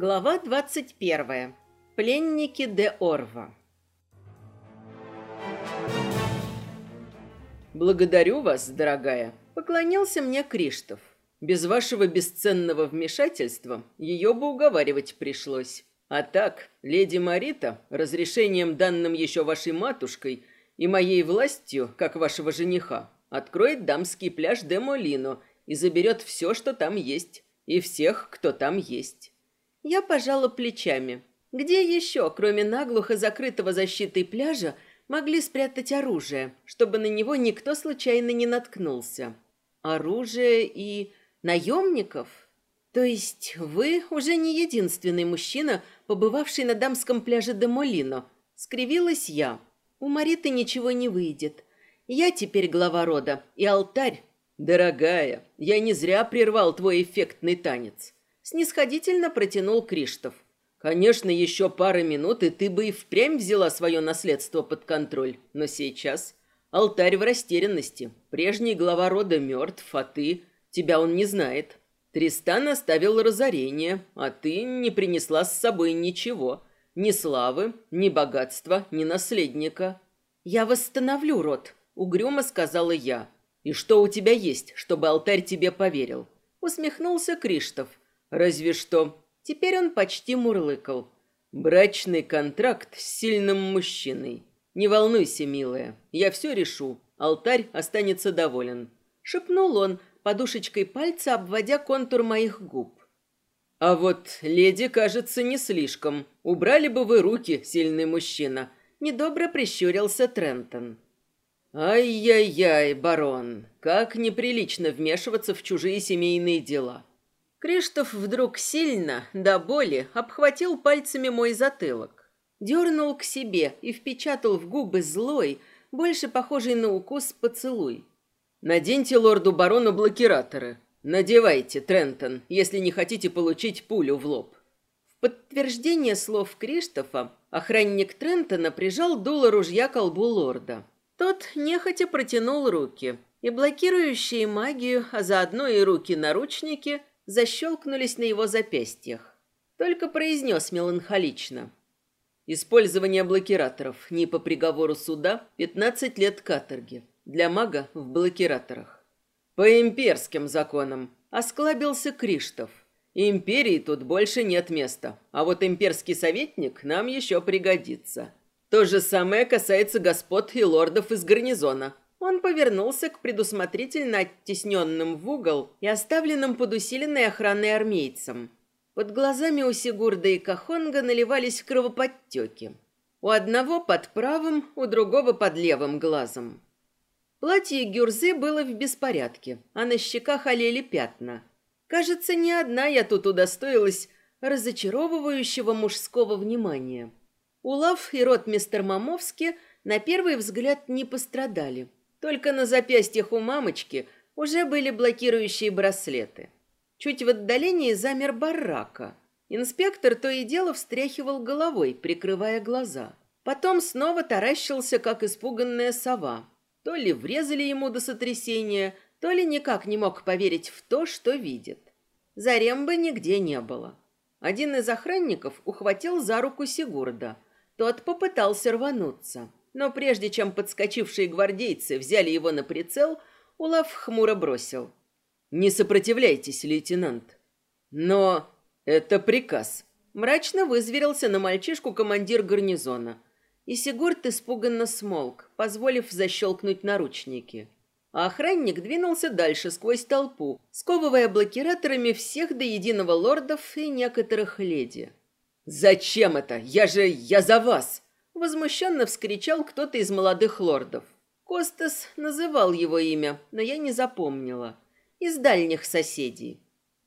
Глава 21. Пленники де Орва. «Благодарю вас, дорогая», — поклонился мне Криштоф. «Без вашего бесценного вмешательства ее бы уговаривать пришлось. А так, леди Марита, разрешением данным еще вашей матушкой и моей властью, как вашего жениха, откроет дамский пляж де Молино и заберет все, что там есть, и всех, кто там есть». Я пожала плечами. Где еще, кроме наглухо закрытого защитой пляжа, могли спрятать оружие, чтобы на него никто случайно не наткнулся? Оружие и наемников? То есть вы уже не единственный мужчина, побывавший на дамском пляже де Молино. Скривилась я. У Мариты ничего не выйдет. Я теперь глава рода, и алтарь. Дорогая, я не зря прервал твой эффектный танец. Снисходительно протянул Криштоф. Конечно, еще пара минут, и ты бы и впрямь взяла свое наследство под контроль. Но сейчас алтарь в растерянности. Прежний глава рода мертв, а ты... Тебя он не знает. Тристан оставил разорение, а ты не принесла с собой ничего. Ни славы, ни богатства, ни наследника. «Я восстановлю род», — угрюмо сказала я. «И что у тебя есть, чтобы алтарь тебе поверил?» Усмехнулся Криштоф. «Разве что Теперь он почти мурлыкал. «Брачный контракт с сильным мужчиной. Не волнуйся, милая, я все решу. Алтарь останется доволен». Шепнул он, подушечкой пальца обводя контур моих губ. «А вот леди, кажется, не слишком. Убрали бы вы руки, сильный мужчина». Недобро прищурился Трентон. «Ай-яй-яй, барон, как неприлично вмешиваться в чужие семейные дела. Криштоф вдруг сильно, до боли, обхватил пальцами мой затылок. Дернул к себе и впечатал в губы злой, больше похожий на укус поцелуй. «Наденьте лорду-барону блокираторы. Надевайте, Трентон, если не хотите получить пулю в лоб». В подтверждение слов Криштофа охранник Трентона прижал дуло ружья к колбу лорда. Тот нехотя протянул руки, и блокирующие магию, а заодно и руки-наручники, защелкнулись на его запястьях. Только произнес меланхолично. Использование блокираторов не по приговору суда 15 лет каторги. Для мага в блокираторах. По имперским законам осклабился Криштов. Империи тут больше нет места, а вот имперский советник нам еще пригодится. То же самое касается господ и лордов из гарнизона. Он повернулся к предусмотрительно оттесненным в угол и оставленным под усиленной охраной армейцам. Под глазами у Сигурда и Кахонга наливались кровоподтеки. У одного под правым, у другого под левым глазом. Платье Гюрзы было в беспорядке, а на щеках олели пятна. Кажется, не одна я тут удостоилась разочаровывающего мужского внимания. Улав и рот мистер Мамовски на первый взгляд не пострадали – только на запястьях у мамочки уже были блокирующие браслеты. Чуть в отдалении замер барака. Инспектор то и дело встряхивал головой, прикрывая глаза. Потом снова таращился, как испуганная сова. То ли врезали ему до сотрясения, то ли никак не мог поверить в то, что видит. Зарембы нигде не было. Один из охранников ухватил за руку Сигурда. Тот попытался рвануться. Но прежде чем подскочившие гвардейцы взяли его на прицел, Улав хмуро бросил. «Не сопротивляйтесь, лейтенант». «Но это приказ». Мрачно вызверился на мальчишку командир гарнизона. И Сигурд испуганно смолк, позволив защелкнуть наручники. А охранник двинулся дальше сквозь толпу, сковывая блокираторами всех до единого лордов и некоторых леди. «Зачем это? Я же... я за вас!» Возмущенно вскричал кто-то из молодых лордов. Костас называл его имя, но я не запомнила. Из дальних соседей.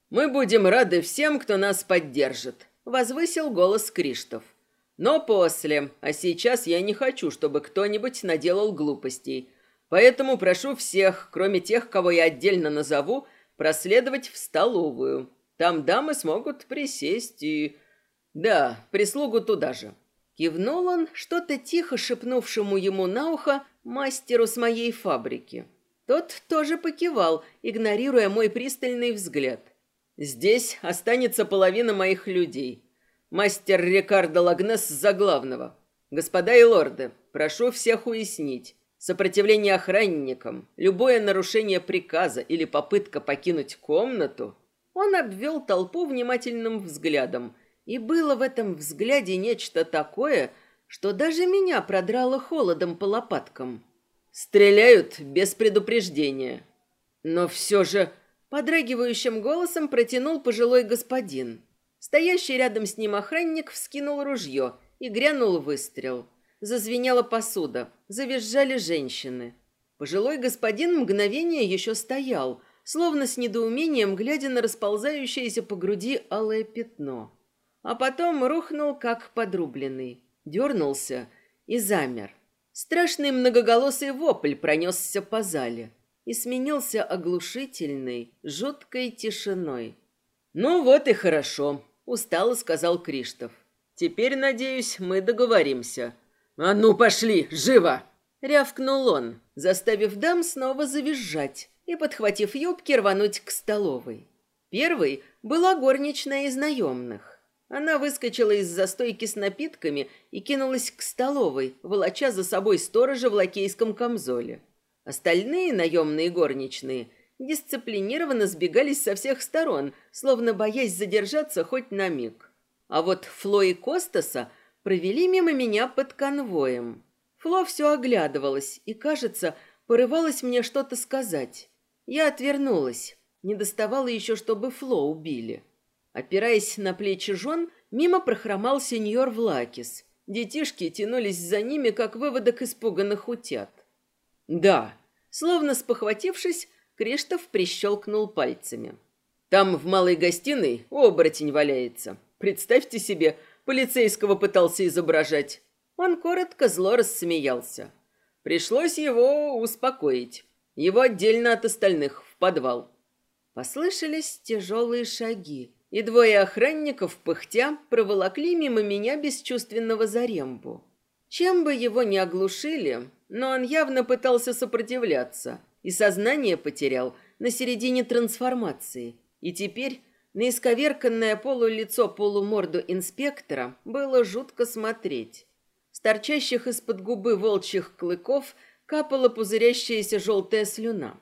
«Мы будем рады всем, кто нас поддержит», — возвысил голос Криштов. «Но после, а сейчас я не хочу, чтобы кто-нибудь наделал глупостей. Поэтому прошу всех, кроме тех, кого я отдельно назову, проследовать в столовую. Там дамы смогут присесть и... Да, прислугу туда же. Кивнул он, что-то тихо шепнувшему ему на ухо мастеру с моей фабрики. Тот тоже покивал, игнорируя мой пристальный взгляд. Здесь останется половина моих людей. Мастер Рикардо Лагнес за главного. Господа и лорды, прошу всех уяснить. Сопротивление охранникам, любое нарушение приказа или попытка покинуть комнату... Он обвел толпу внимательным взглядом, и было в этом взгляде нечто такое, что даже меня продрало холодом по лопаткам. Стреляют без предупреждения. Но все же подрагивающим голосом протянул пожилой господин. Стоящий рядом с ним охранник вскинул ружье и грянул выстрел. Зазвенела посуда, завизжали женщины. Пожилой господин мгновение еще стоял, словно с недоумением глядя на расползающееся по груди алое пятно. А потом рухнул, как подрубленный, дернулся и замер. Страшный многоголосый вопль пронесся по зале и сменился оглушительной, жуткой тишиной. «Ну вот и хорошо», — устало сказал Криштов. «Теперь, надеюсь, мы договоримся». «А ну, пошли, живо!» — рявкнул он, заставив дам снова завизжать и, подхватив юбки, рвануть к столовой. Первой была горничная из наемных. Она выскочила из застойки с напитками и кинулась к столовой, волоча за собой сторожа в лакейском камзоле. Остальные наемные горничные дисциплинированно сбегались со всех сторон, словно боясь задержаться хоть на миг. А вот Фло и Костаса провели мимо меня под конвоем. Фло все оглядывалась и, кажется, порывалась мне что-то сказать. Я отвернулась. Не доставало еще, чтобы Фло убили. Опираясь на плечи жен, мимо прохромал сеньор Влакис. Детишки тянулись за ними, как выводок испуганных утят. «Да», словно спохватившись, Криштоф прищелкнул пальцами. «Там в малой гостиной оборотень валяется. Представьте себе, полицейского пытался изображать». Он коротко зло рассмеялся. Пришлось его успокоить. Его отдельно от остальных, в подвал. Послышались тяжелые шаги и двое охранников, пыхтя, проволокли мимо меня бесчувственного Зарембу. Чем бы его ни оглушили, но он явно пытался сопротивляться и сознание потерял на середине трансформации. И теперь на исковерканное полулицо полуморду инспектора было жутко смотреть. С торчащих из-под губы волчьих клыков капала пузырящаяся желтая слюна.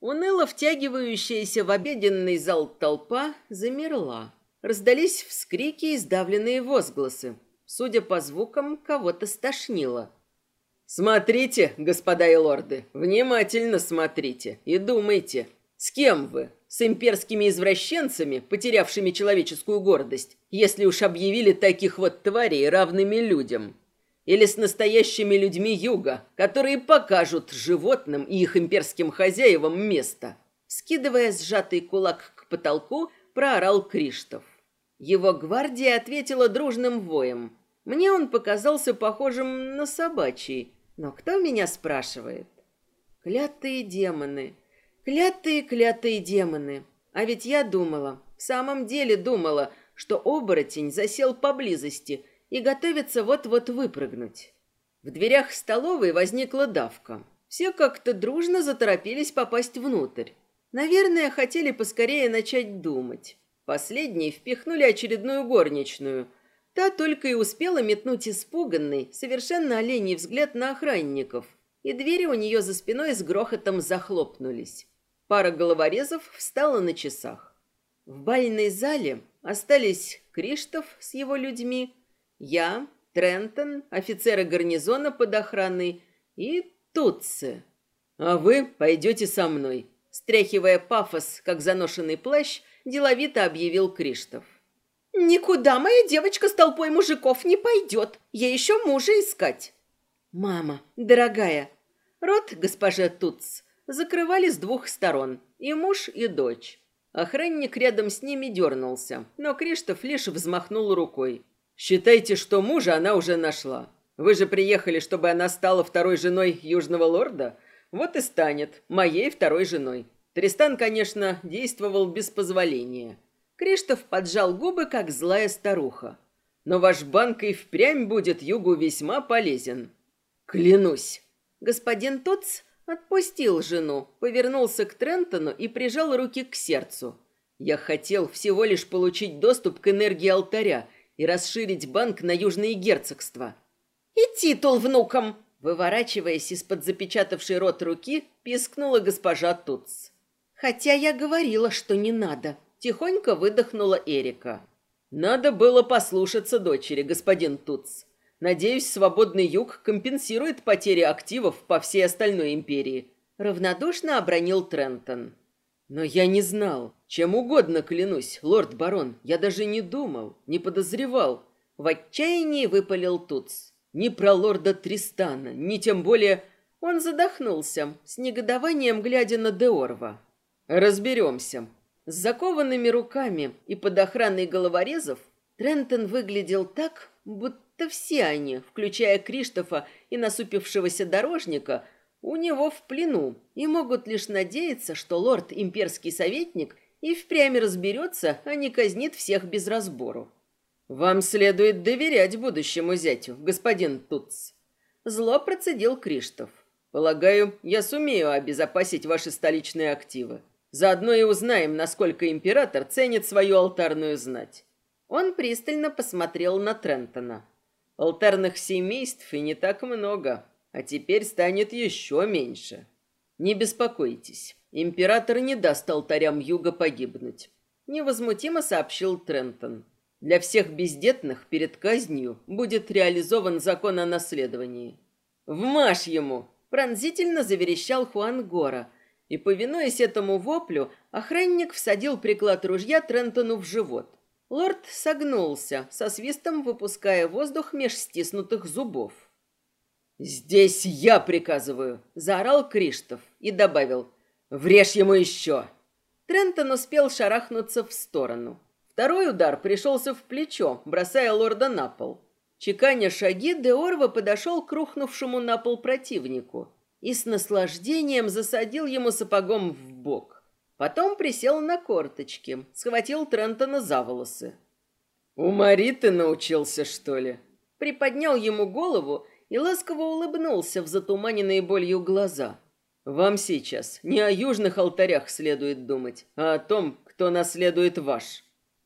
Уныло втягивающаяся в обеденный зал толпа замерла. Раздались вскрики и сдавленные возгласы. Судя по звукам, кого-то стошнило. «Смотрите, господа и лорды, внимательно смотрите и думайте, с кем вы? С имперскими извращенцами, потерявшими человеческую гордость, если уж объявили таких вот тварей равными людям?» Или с настоящими людьми юга, которые покажут животным и их имперским хозяевам место. Скидывая сжатый кулак к потолку, проорал Криштов. Его гвардия ответила дружным воем. Мне он показался похожим на собачий, но кто меня спрашивает? Клятые демоны, клятые-клятые демоны. А ведь я думала, в самом деле думала, что оборотень засел поблизости – и готовится вот-вот выпрыгнуть. В дверях столовой возникла давка. Все как-то дружно заторопились попасть внутрь. Наверное, хотели поскорее начать думать. Последние впихнули очередную горничную. Та только и успела метнуть испуганный, совершенно оленей взгляд на охранников, и двери у нее за спиной с грохотом захлопнулись. Пара головорезов встала на часах. В бальной зале остались Криштов с его людьми, я, Трентон, офицеры гарнизона под охраной и Тутце. А вы пойдете со мной. Стряхивая пафос, как заношенный плащ, деловито объявил Криштов. «Никуда моя девочка с толпой мужиков не пойдет. Ей еще мужа искать». «Мама, дорогая». Рот госпоже Туц закрывали с двух сторон, и муж, и дочь. Охранник рядом с ними дернулся, но Криштоф лишь взмахнул рукой. Считайте, что мужа она уже нашла. Вы же приехали, чтобы она стала второй женой Южного Лорда? Вот и станет моей второй женой. Тристан, конечно, действовал без позволения. Криштоф поджал губы, как злая старуха. Но ваш банк и впрямь будет Югу весьма полезен. Клянусь. Господин Тотс отпустил жену, повернулся к Трентону и прижал руки к сердцу. Я хотел всего лишь получить доступ к энергии алтаря и расширить банк на южные герцогства. И титул внукам, выворачиваясь из-под запечатавшей рот руки, пискнула госпожа Туц. Хотя я говорила, что не надо, тихонько выдохнула Эрика. Надо было послушаться дочери, господин Туц. Надеюсь, свободный юг компенсирует потери активов по всей остальной империи. Равнодушно обронил Трентон. Но я не знал. Чем угодно клянусь, лорд барон. Я даже не думал, не подозревал. В отчаянии выпалил Туц. Ни про лорда Тристана, ни тем более... Он задохнулся, с негодованием глядя на Деорва. Разберемся. С закованными руками и под охраной головорезов Трентон выглядел так, будто все они, включая Криштофа и насупившегося дорожника, у него в плену и могут лишь надеяться, что лорд-имперский советник и впрямь разберется, а не казнит всех без разбору. «Вам следует доверять будущему зятю, господин Туц». Зло процедил Криштоф. «Полагаю, я сумею обезопасить ваши столичные активы. Заодно и узнаем, насколько император ценит свою алтарную знать». Он пристально посмотрел на Трентона. «Алтарных семейств и не так много, а теперь станет еще меньше. Не беспокойтесь, император не даст алтарям юга погибнуть», — невозмутимо сообщил Трентон. Для всех бездетных перед казнью будет реализован закон о наследовании. «Вмажь ему!» – пронзительно заверещал Хуан Гора, и, повинуясь этому воплю, охранник всадил приклад ружья Трентону в живот. Лорд согнулся, со свистом выпуская воздух меж стиснутых зубов. «Здесь я приказываю!» – заорал Криштоф и добавил «Врежь ему еще!» Трентон успел шарахнуться в сторону. Второй удар пришелся в плечо, бросая лорда на пол. Чеканя шаги, Деорва подошел к рухнувшему на пол противнику и с наслаждением засадил ему сапогом в бок. Потом присел на корточки, схватил Трентона за волосы. «У Мари ты научился, что ли?» Приподнял ему голову и ласково улыбнулся в затуманенные болью глаза. «Вам сейчас не о южных алтарях следует думать, а о том, кто наследует ваш».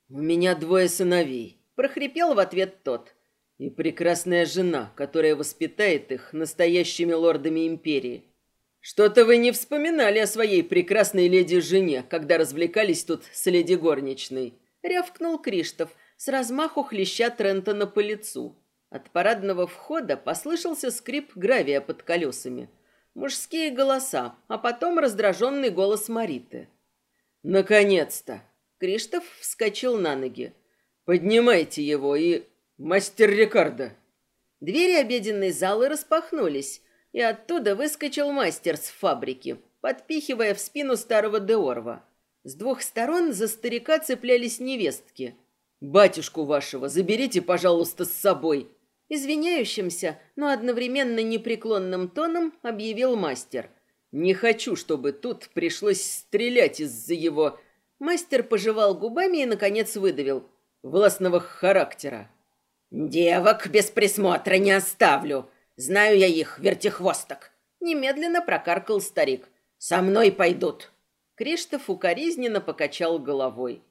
«У меня двое сыновей», — прохрипел в ответ тот. «И прекрасная жена, которая воспитает их настоящими лордами империи. Что-то вы не вспоминали о своей прекрасной леди-жене, когда развлекались тут с леди горничной», — рявкнул Криштоф, с размаху хлеща Трентона по лицу. От парадного входа послышался скрип гравия под колесами. Мужские голоса, а потом раздраженный голос Мариты. «Наконец-то!» Криштоф вскочил на ноги. «Поднимайте его и... Мастер Рикардо!» Двери обеденной залы распахнулись, и оттуда выскочил мастер с фабрики, подпихивая в спину старого Деорва. С двух сторон за старика цеплялись невестки. «Батюшку вашего заберите, пожалуйста, с собой!» Извиняющимся, но одновременно непреклонным тоном объявил мастер. «Не хочу, чтобы тут пришлось стрелять из-за его...» Мастер пожевал губами и, наконец, выдавил. Властного характера. «Девок без присмотра не оставлю. Знаю я их, вертихвосток». Немедленно прокаркал старик. «Со мной пойдут». Криштоф укоризненно покачал головой.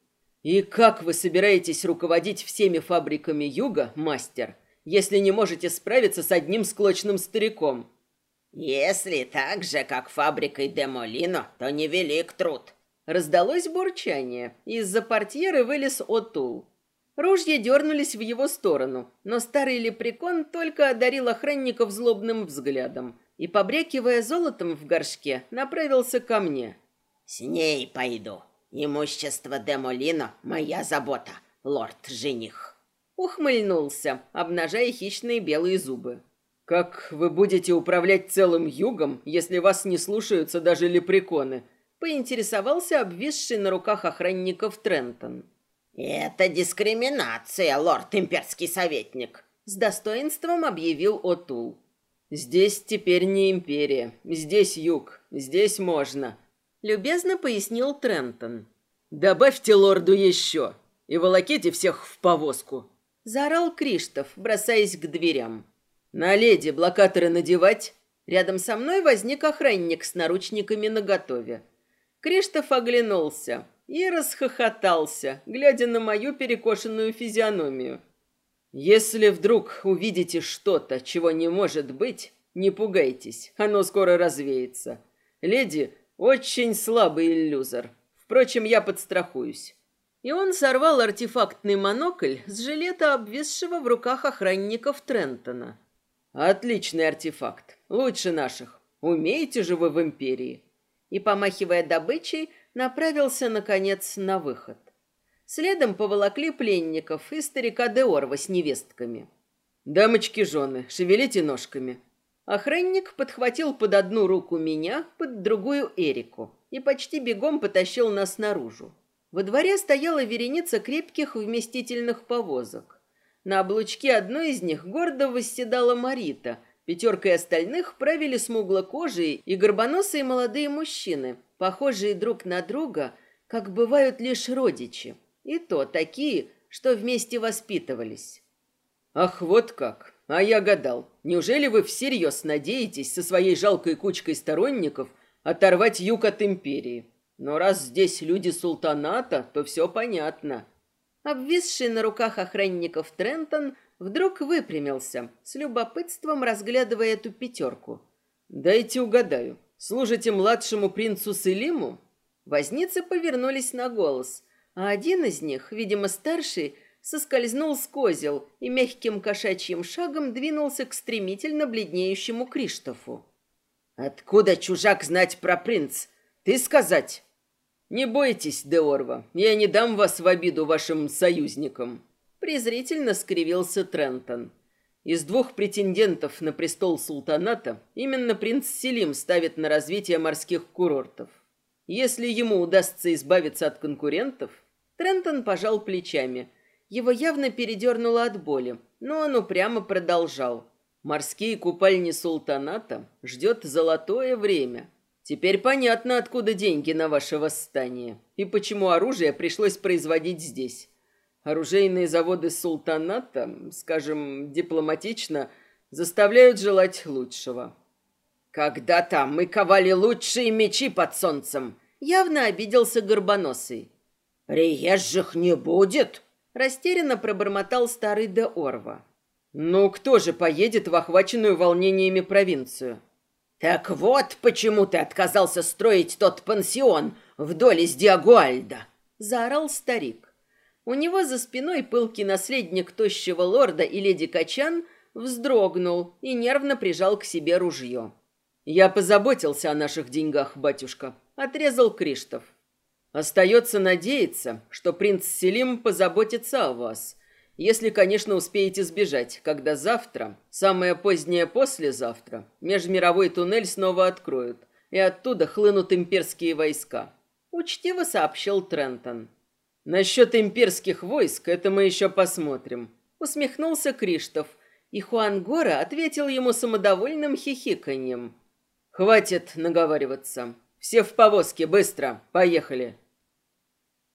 «И как вы собираетесь руководить всеми фабриками юга, мастер, если не можете справиться с одним склочным стариком?» «Если так же, как фабрикой Демолино, то невелик труд», Раздалось бурчание, и из-за портьеры вылез Отул. Ружья дернулись в его сторону, но старый лепрекон только одарил охранников злобным взглядом и, побрякивая золотом в горшке, направился ко мне. «С ней пойду. Имущество Демолино — моя забота, лорд-жених». Ухмыльнулся, обнажая хищные белые зубы. «Как вы будете управлять целым югом, если вас не слушаются даже лепреконы?» поинтересовался обвисший на руках охранников Трентон. «Это дискриминация, лорд имперский советник», — с достоинством объявил Отул. «Здесь теперь не империя, здесь юг, здесь можно», — любезно пояснил Трентон. «Добавьте лорду еще и волоките всех в повозку», — заорал Криштоф, бросаясь к дверям. «На леди блокаторы надевать?» Рядом со мной возник охранник с наручниками наготове. Криштоф оглянулся и расхохотался, глядя на мою перекошенную физиономию. «Если вдруг увидите что-то, чего не может быть, не пугайтесь, оно скоро развеется. Леди очень слабый иллюзор. Впрочем, я подстрахуюсь». И он сорвал артефактный монокль с жилета, обвисшего в руках охранников Трентона. «Отличный артефакт. Лучше наших. Умеете же вы в Империи?» И, помахивая добычей, направился, наконец, на выход. Следом поволокли пленников и старика Деорва с невестками. «Дамочки-жены, шевелите ножками». Охранник подхватил под одну руку меня, под другую Эрику и почти бегом потащил нас наружу. Во дворе стояла вереница крепких вместительных повозок. На облучке одной из них гордо восседала Марита. Пятеркой остальных правили смуглокожие и горбоносые молодые мужчины, похожие друг на друга, как бывают лишь родичи. И то такие, что вместе воспитывались. «Ах, вот как! А я гадал, неужели вы всерьез надеетесь со своей жалкой кучкой сторонников оторвать юг от империи? Но раз здесь люди султаната, то все понятно». Обвисший на руках охранников Трентон вдруг выпрямился, с любопытством разглядывая эту пятерку. «Дайте угадаю, служите младшему принцу Селиму?» Возницы повернулись на голос, а один из них, видимо старший, соскользнул с козел и мягким кошачьим шагом двинулся к стремительно бледнеющему Криштофу. «Откуда чужак знать про принц? Ты сказать?» «Не бойтесь, Деорва, я не дам вас в обиду вашим союзникам», — презрительно скривился Трентон. Из двух претендентов на престол султаната именно принц Селим ставит на развитие морских курортов. Если ему удастся избавиться от конкурентов, Трентон пожал плечами. Его явно передернуло от боли, но он упрямо продолжал. Морские купальни султаната ждет золотое время — Теперь понятно, откуда деньги на ваше восстание и почему оружие пришлось производить здесь. Оружейные заводы султаната, скажем дипломатично, заставляют желать лучшего. Когда-то мы ковали лучшие мечи под солнцем, явно обиделся горбоносый. Приезжих не будет, растерянно пробормотал старый де Орва. Ну кто же поедет в охваченную волнениями провинцию? «Так вот, почему ты отказался строить тот пансион вдоль из Диагуальда!» — заорал старик. У него за спиной пылкий наследник тощего лорда и леди Качан вздрогнул и нервно прижал к себе ружье. «Я позаботился о наших деньгах, батюшка», — отрезал Криштов. «Остается надеяться, что принц Селим позаботится о вас, если, конечно, успеете сбежать, когда завтра, самое позднее послезавтра, межмировой туннель снова откроют, и оттуда хлынут имперские войска. Учтиво сообщил Трентон. Насчет имперских войск это мы еще посмотрим. Усмехнулся Криштов, и Хуан Гора ответил ему самодовольным хихиканьем. Хватит наговариваться. Все в повозке, быстро, поехали.